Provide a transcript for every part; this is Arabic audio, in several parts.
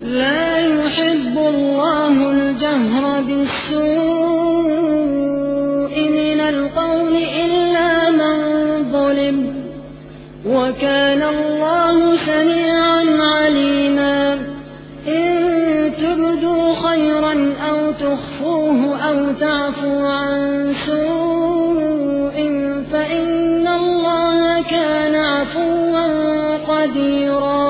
لا يحب الله الجهر بالسوء من القول إلا من ظلم وكان الله سميعا عليما. إن تبدوا خيرا أو تخفوه أو تعفو عن سوء فإن الله كان عفوا قديرا.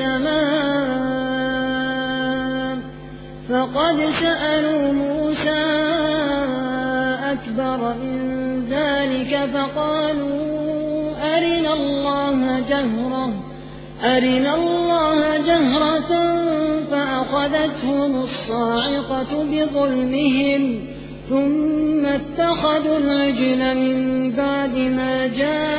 السماء. فقد سألوا موسى أكبر من ذلك فقالوا أرنا الله جهرة. أرنا الله جهرة فأخذتهم الصاعقة بظلمهم. ثم اتخذوا العجل من بعد ما جاءتهم